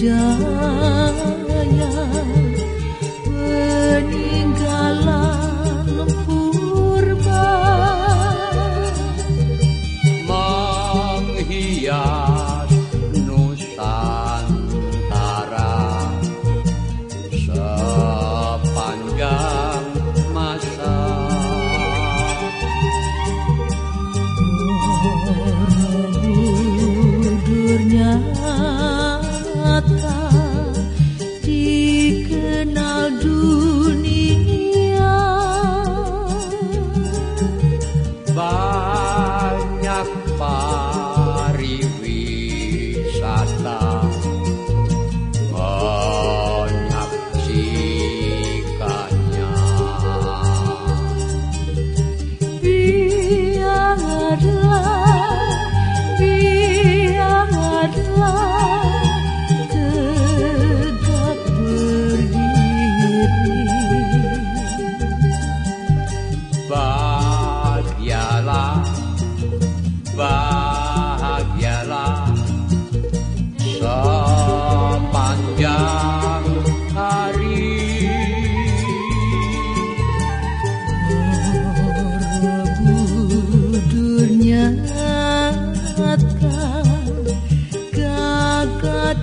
着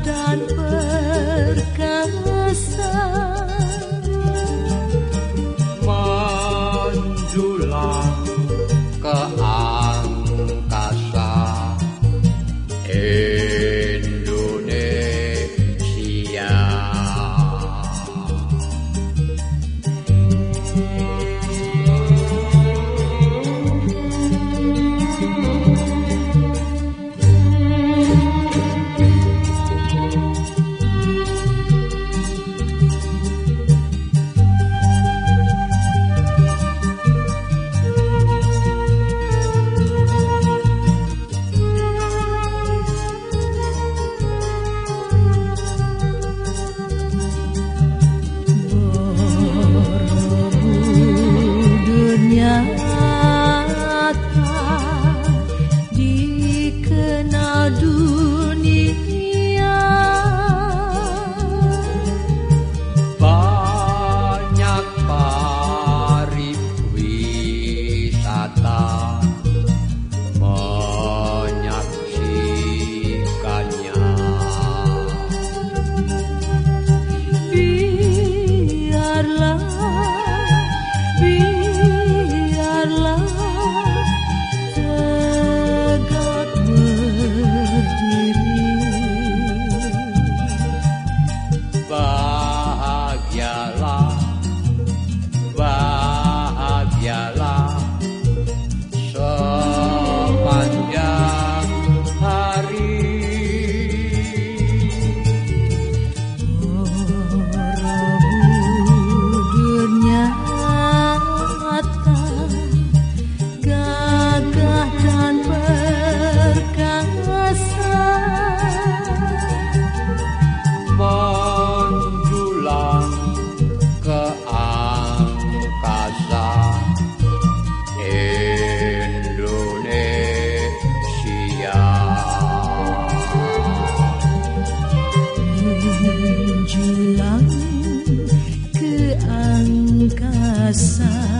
dan perkasa. Mandulah ke nyata dikenal dunia. Banyak pariwisata menjulang ke angkasa.